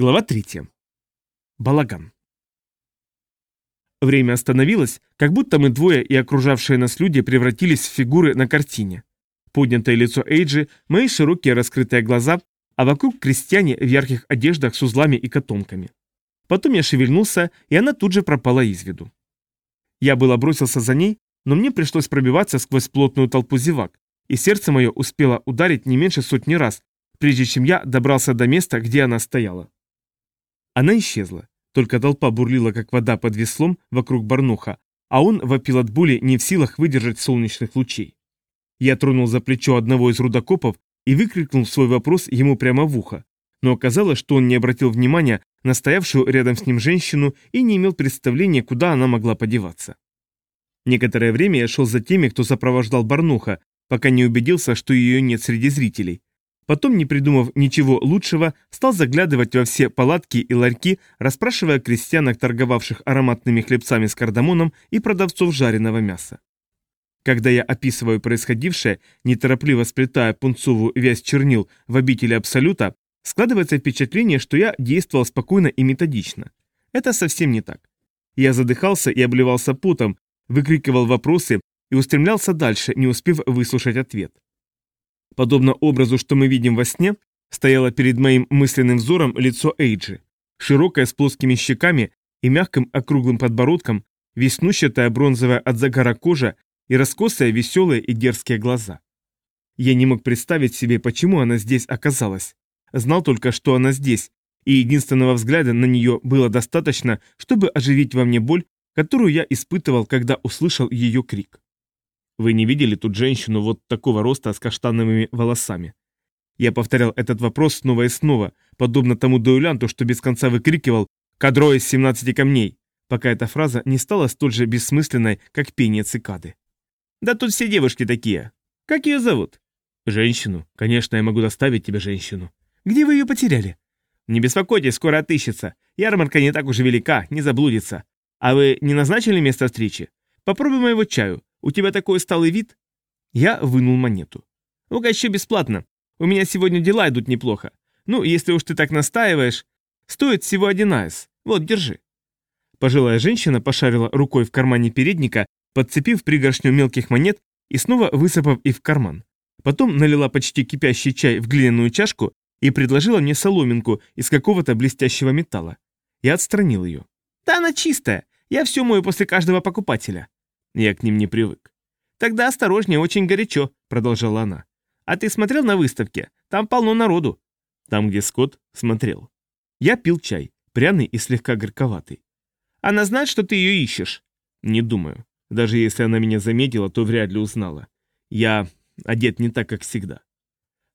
Глава 3. Балаган. Время остановилось, как будто мы двое и окружавшие нас люди превратились в фигуры на картине. Поднятое лицо Эйджи, мои широкие раскрытые глаза, а вокруг крестьяне в ярких одеждах с узлами и котомками. Потом я шевельнулся, и она тут же пропала из виду. Я было бросился за ней, но мне пришлось пробиваться сквозь плотную толпу зевак, и сердце мое успело ударить не меньше сотни раз, прежде чем я добрался до места, где она стояла. Она исчезла. Только толпа бурлила, как вода под веслом вокруг Барнуха, а он вопил от боли не в силах выдержать солнечных лучей. Я тронул за плечо одного из рудокопов и выкрикнул свой вопрос ему прямо в ухо, но оказалось, что он не обратил внимания на стоявшую рядом с ним женщину и не имел представления, куда она могла подеваться. Некоторое время я шел за теми, кто сопровождал Барнуха, пока не убедился, что ее нет среди зрителей, Потом, не придумав ничего лучшего, стал заглядывать во все палатки и ларьки, расспрашивая крестьянок, торговавших ароматными хлебцами с кардамоном и продавцов жареного мяса. Когда я описываю происходившее, неторопливо сплетая пунцовую вязь чернил в обители Абсолюта, складывается впечатление, что я действовал спокойно и методично. Это совсем не так. Я задыхался и обливался потом, выкрикивал вопросы и устремлялся дальше, не успев выслушать ответ. Подобно образу, что мы видим во сне, стояло перед моим мысленным взором лицо Эйджи, широкое с плоскими щеками и мягким округлым подбородком, веснущатая бронзовая от загара кожа и раскосые веселые и дерзкие глаза. Я не мог представить себе, почему она здесь оказалась. Знал только, что она здесь, и единственного взгляда на нее было достаточно, чтобы оживить во мне боль, которую я испытывал, когда услышал ее крик. Вы не видели тут женщину вот такого роста с каштановыми волосами? Я повторял этот вопрос снова и снова, подобно тому дуэлянту, что без конца выкрикивал «Кадро из 17 камней», пока эта фраза не стала столь же бессмысленной, как пение цикады. «Да тут все девушки такие. Как ее зовут?» «Женщину. Конечно, я могу доставить тебе женщину». «Где вы ее потеряли?» «Не беспокойтесь, скоро отыщется. Ярмарка не так уж велика, не заблудится. А вы не назначили место встречи? Попробуй моего чаю. У тебя такой сталый вид?» Я вынул монету. «Угощу бесплатно. У меня сегодня дела идут неплохо. Ну, если уж ты так настаиваешь. Стоит всего один айс. Вот, держи». Пожилая женщина пошарила рукой в кармане передника, подцепив пригоршню мелких монет и снова высыпав их в карман. Потом налила почти кипящий чай в глиняную чашку и предложила мне соломинку из какого-то блестящего металла. Я отстранил ее. «Да она чистая. Я все мою после каждого покупателя». Я к ним не привык. «Тогда осторожнее, очень горячо», — продолжала она. «А ты смотрел на выставке? Там полно народу». Там, где Скотт, смотрел. Я пил чай, пряный и слегка горьковатый. «Она знает, что ты ее ищешь?» «Не думаю. Даже если она меня заметила, то вряд ли узнала. Я одет не так, как всегда».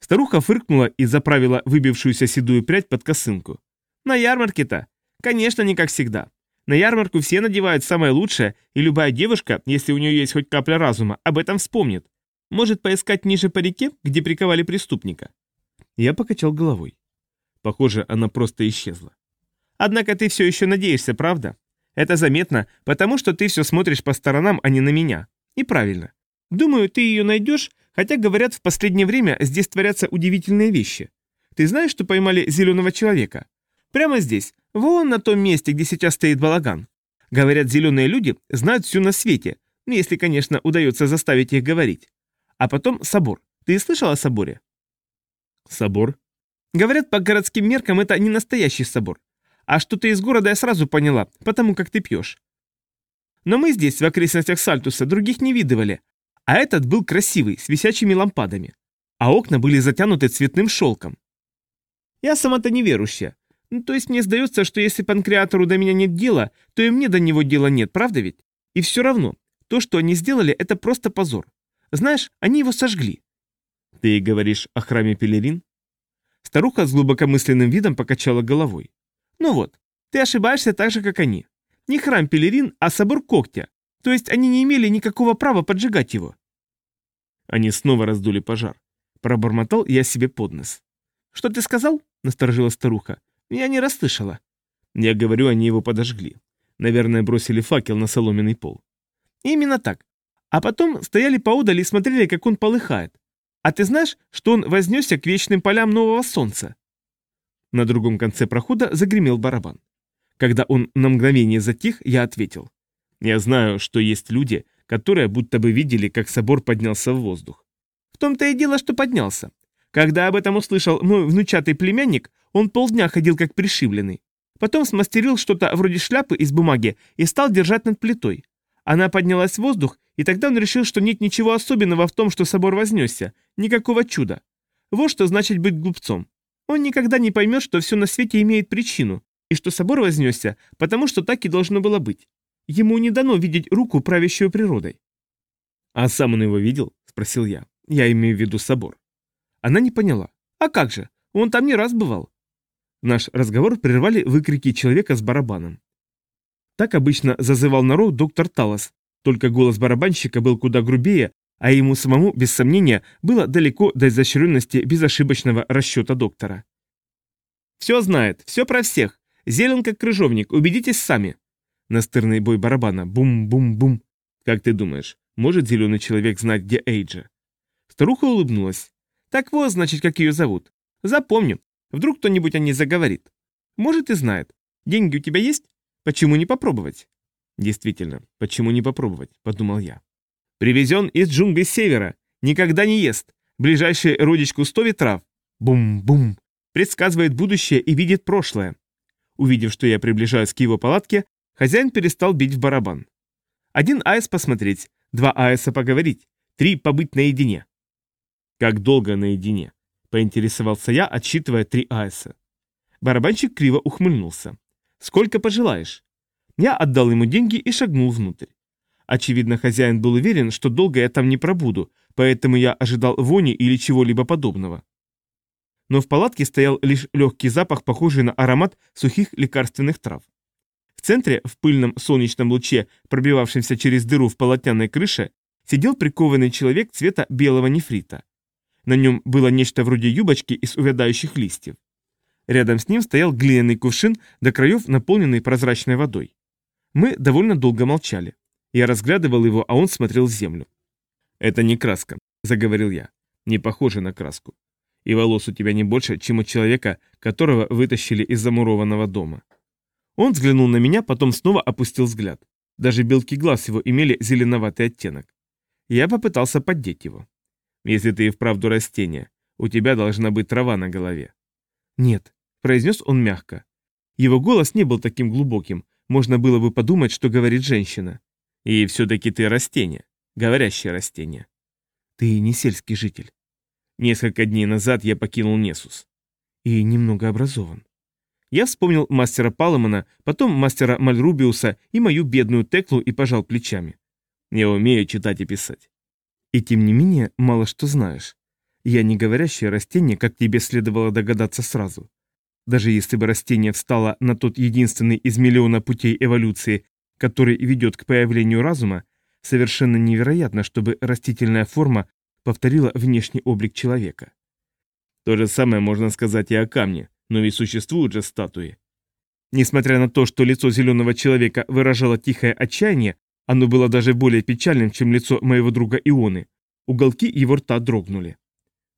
Старуха фыркнула и заправила выбившуюся седую прядь под косынку. «На ярмарке-то? Конечно, не как всегда. На ярмарку все надевают самое лучшее, и любая девушка, если у нее есть хоть капля разума, об этом вспомнит. Может поискать ниже по реке, где приковали преступника. Я покачал головой. Похоже, она просто исчезла. Однако ты все еще надеешься, правда? Это заметно, потому что ты все смотришь по сторонам, а не на меня. И правильно. Думаю, ты ее найдешь, хотя, говорят, в последнее время здесь творятся удивительные вещи. Ты знаешь, что поймали зеленого человека? Прямо здесь, вон на том месте, где сейчас стоит балаган. Говорят, зеленые люди знают все на свете, ну, если, конечно, удается заставить их говорить. А потом собор. Ты слышал о соборе? Собор? Говорят, по городским меркам это не настоящий собор. А что ты из города я сразу поняла, потому как ты пьешь. Но мы здесь, в окрестностях Сальтуса, других не видывали. А этот был красивый, с висячими лампадами. А окна были затянуты цветным шелком. Я сама-то неверующая, то есть мне сдается, что если панкреатору до меня нет дела, то и мне до него дела нет, правда ведь? И все равно, то, что они сделали, это просто позор. Знаешь, они его сожгли. Ты говоришь о храме Пелерин? Старуха с глубокомысленным видом покачала головой. Ну вот, ты ошибаешься так же, как они. Не храм Пелерин, а собор Когтя. То есть они не имели никакого права поджигать его. Они снова раздули пожар. Пробормотал я себе под нос. «Что ты сказал?» — насторожила старуха. Я не расслышала. Я говорю, они его подожгли. Наверное, бросили факел на соломенный пол. Именно так. А потом стояли поодаль и смотрели, как он полыхает. А ты знаешь, что он вознесся к вечным полям нового солнца? На другом конце прохода загремел барабан. Когда он на мгновение затих, я ответил. Я знаю, что есть люди, которые будто бы видели, как собор поднялся в воздух. В том-то и дело, что поднялся. Когда об этом услышал мой внучатый племянник, он полдня ходил как пришибленный. Потом смастерил что-то вроде шляпы из бумаги и стал держать над плитой. Она поднялась в воздух, и тогда он решил, что нет ничего особенного в том, что собор вознесся, никакого чуда. Вот что значит быть глупцом. Он никогда не поймет, что все на свете имеет причину, и что собор вознесся, потому что так и должно было быть. Ему не дано видеть руку, правящую природой. «А сам он его видел?» – спросил я. «Я имею в виду собор». Она не поняла. «А как же? Он там не раз бывал». Наш разговор прервали выкрики человека с барабаном. Так обычно зазывал народ доктор Талос, только голос барабанщика был куда грубее, а ему самому, без сомнения, было далеко до изощренности безошибочного расчета доктора. «Все знает, все про всех. Зелен как крыжовник, убедитесь сами». Настырный бой барабана. Бум-бум-бум. Как ты думаешь, может зеленый человек знать, где Эйджа? Старуха улыбнулась. Так вот, значит, как ее зовут. Запомню. Вдруг кто-нибудь о ней заговорит. Может и знает. Деньги у тебя есть? Почему не попробовать? Действительно, почему не попробовать, подумал я. Привезен из джунглей севера, никогда не ест. Ближайший родич кустови трав. Бум-бум. Предсказывает будущее и видит прошлое. Увидев, что я приближаюсь к его палатке, хозяин перестал бить в барабан. Один аэс посмотреть, два аэса поговорить, три побыть наедине. Как долго наедине? Поинтересовался я, отсчитывая три аэса. Барабанщик криво ухмыльнулся. Сколько пожелаешь? Я отдал ему деньги и шагнул внутрь. Очевидно, хозяин был уверен, что долго я там не пробуду, поэтому я ожидал вони или чего-либо подобного. Но в палатке стоял лишь легкий запах, похожий на аромат сухих лекарственных трав. В центре, в пыльном солнечном луче, пробивавшемся через дыру в полотняной крыше, сидел прикованный человек цвета белого нефрита. На нем было нечто вроде юбочки из увядающих листьев. Рядом с ним стоял глиняный кувшин, до краев наполненный прозрачной водой. Мы довольно долго молчали. Я разглядывал его, а он смотрел в землю. «Это не краска», — заговорил я. «Не похоже на краску. И волос у тебя не больше, чем у человека, которого вытащили из замурованного дома». Он взглянул на меня, потом снова опустил взгляд. Даже белки глаз его имели зеленоватый оттенок. Я попытался поддеть его. «Если ты и вправду растение, у тебя должна быть трава на голове». «Нет», — произнес он мягко. Его голос не был таким глубоким, можно было бы подумать, что говорит женщина. И все-таки ты растение, говорящее растение. Ты не сельский житель. Несколько дней назад я покинул Несус. И немного образован. Я вспомнил мастера Паломана, потом мастера Мальрубиуса и мою бедную Теклу и пожал плечами. Я умею читать и писать. И тем не менее, мало что знаешь. Я не говорящее растение, как тебе следовало догадаться сразу. Даже если бы растение встало на тот единственный из миллиона путей эволюции, который ведет к появлению разума, совершенно невероятно, чтобы растительная форма повторила внешний облик человека. То же самое можно сказать и о камне, но ведь существуют же статуи. Несмотря на то, что лицо зеленого человека выражало тихое отчаяние, оно было даже более печальным, чем лицо моего друга Ионы. Уголки его рта дрогнули.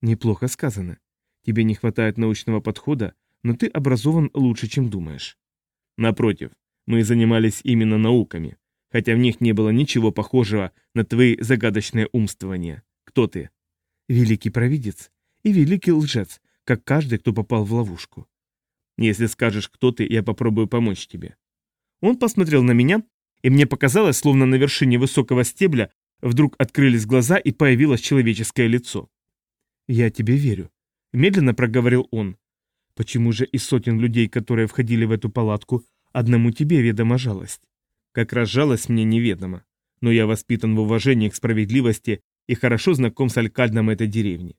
Неплохо сказано. Тебе не хватает научного подхода, но ты образован лучше, чем думаешь. Напротив, мы занимались именно науками, хотя в них не было ничего похожего на твои загадочные умствования. Кто ты? Великий провидец и великий лжец, как каждый, кто попал в ловушку. Если скажешь, кто ты, я попробую помочь тебе. Он посмотрел на меня, и мне показалось, словно на вершине высокого стебля вдруг открылись глаза и появилось человеческое лицо. «Я тебе верю», — медленно проговорил он. Почему же из сотен людей, которые входили в эту палатку, одному тебе ведома жалость? Как раз жалость мне неведома, но я воспитан в уважении к справедливости и хорошо знаком с алькальдом этой деревни.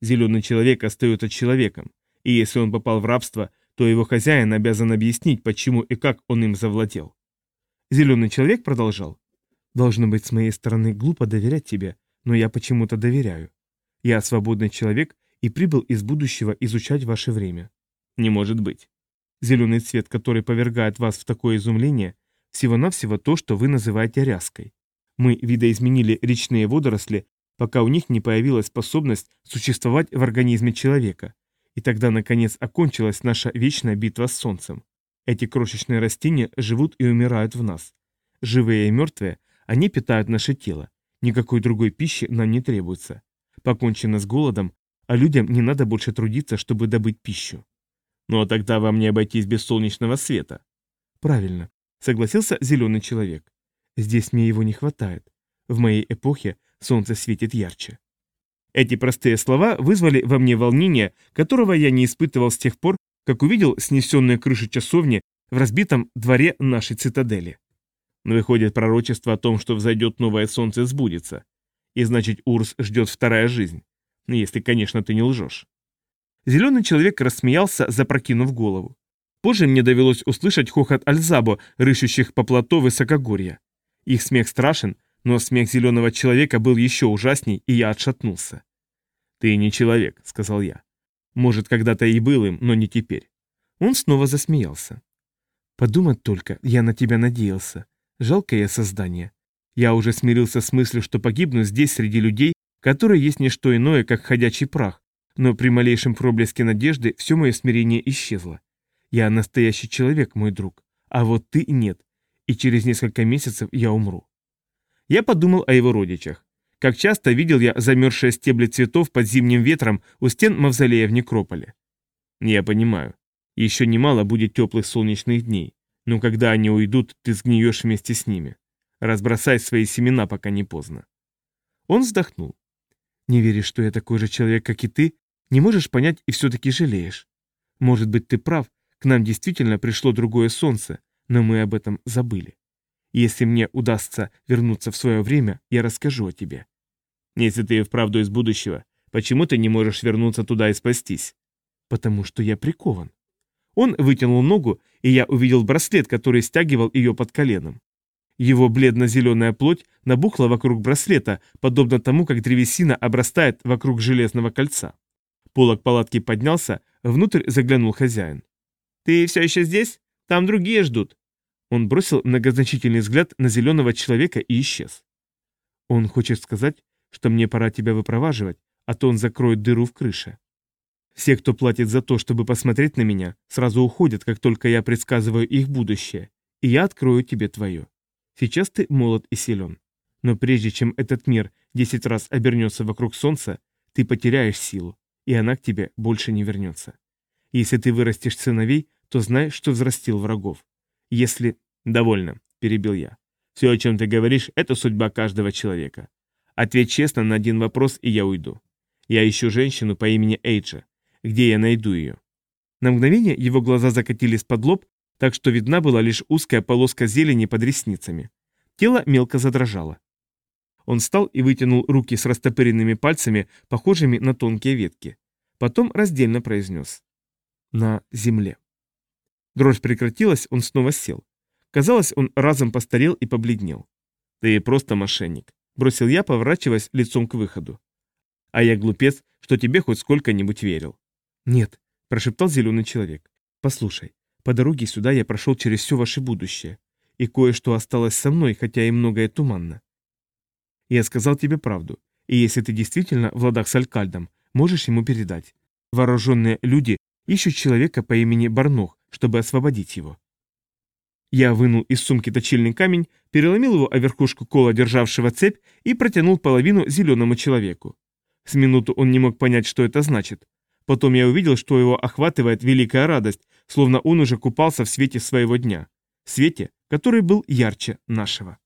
Зеленый человек остается человеком, и если он попал в рабство, то его хозяин обязан объяснить, почему и как он им завладел. Зеленый человек продолжал. «Должно быть, с моей стороны глупо доверять тебе, но я почему-то доверяю. Я свободный человек и прибыл из будущего изучать ваше время. Не может быть. Зеленый цвет, который повергает вас в такое изумление, всего-навсего то, что вы называете ряской. Мы видоизменили речные водоросли, пока у них не появилась способность существовать в организме человека, И тогда, наконец, окончилась наша вечная битва с солнцем. Эти крошечные растения живут и умирают в нас. Живые и мертвые, они питают наше тело. Никакой другой пищи нам не требуется. Покончено с голодом, а людям не надо больше трудиться, чтобы добыть пищу. Ну а тогда вам не обойтись без солнечного света. Правильно, согласился зеленый человек. Здесь мне его не хватает. В моей эпохе солнце светит ярче. Эти простые слова вызвали во мне волнение, которого я не испытывал с тех пор, как увидел снесенные крыши часовни в разбитом дворе нашей цитадели. Но выходит, пророчество о том, что взойдет новое солнце, сбудется. И значит, Урс ждет вторая жизнь. Если, конечно, ты не лжешь. Зеленый человек рассмеялся, запрокинув голову. Позже мне довелось услышать хохот Альзабо, рыщущих по плато высокогорья. Их смех страшен, но смех зеленого человека был еще ужасней, и я отшатнулся. «Ты не человек», — сказал я. «Может, когда-то и был им, но не теперь». Он снова засмеялся. «Подумать только, я на тебя надеялся. Жалкое создание. Я уже смирился с мыслью, что погибну здесь среди людей, которые есть не что иное, как ходячий прах, но при малейшем проблеске надежды все мое смирение исчезло. Я настоящий человек, мой друг, а вот ты нет, и через несколько месяцев я умру. Я подумал о его родичах. Как часто видел я замерзшие стебли цветов под зимним ветром у стен мавзолея в некрополе. Я понимаю. Еще немало будет теплых солнечных дней, но когда они уйдут, ты сгниешь вместе с ними. Разбросай свои семена, пока не поздно. Он вздохнул. Не веришь, что я такой же человек, как и ты, не можешь понять и все-таки жалеешь. Может быть, ты прав, к нам действительно пришло другое солнце, но мы об этом забыли. Если мне удастся вернуться в свое время, я расскажу о тебе. Если ты вправду из будущего, почему ты не можешь вернуться туда и спастись? Потому что я прикован. Он вытянул ногу, и я увидел браслет, который стягивал ее под коленом. Его бледно-зеленая плоть набухла вокруг браслета, подобно тому, как древесина обрастает вокруг железного кольца. Полок палатки поднялся, внутрь заглянул хозяин. «Ты все еще здесь? Там другие ждут». Он бросил многозначительный взгляд на зеленого человека и исчез. «Он хочет сказать, что мне пора тебя выпроваживать, а то он закроет дыру в крыше. Все, кто платит за то, чтобы посмотреть на меня, сразу уходят, как только я предсказываю их будущее, и я открою тебе твое. Сейчас ты молод и силен. Но прежде чем этот мир десять раз обернется вокруг Солнца, ты потеряешь силу, и она к тебе больше не вернется. Если ты вырастешь сыновей, то знай, что взрастил врагов. Если... Довольно, перебил я. Все, о чем ты говоришь, это судьба каждого человека. Ответь честно на один вопрос, и я уйду. Я ищу женщину по имени Эйджа. Где я найду ее? На мгновение его глаза закатились под лоб, так что видна была лишь узкая полоска зелени под ресницами. Тело мелко задрожало. Он встал и вытянул руки с растопыренными пальцами, похожими на тонкие ветки. Потом раздельно произнес. «На земле». Дрожь прекратилась, он снова сел. Казалось, он разом постарел и побледнел. «Ты просто мошенник», — бросил я, поворачиваясь лицом к выходу. «А я глупец, что тебе хоть сколько-нибудь верил». «Нет», — прошептал зеленый человек. «Послушай, по дороге сюда я прошел через все ваше будущее, и кое-что осталось со мной, хотя и многое туманно. Я сказал тебе правду, и если ты действительно в ладах с Алькальдом, можешь ему передать. Вооруженные люди ищут человека по имени Барнох, чтобы освободить его. Я вынул из сумки точильный камень, переломил его о верхушку кола, державшего цепь, и протянул половину зеленому человеку. С минуту он не мог понять, что это значит. Потом я увидел, что его охватывает великая радость, словно он уже купался в свете своего дня. Свете, который был ярче нашего.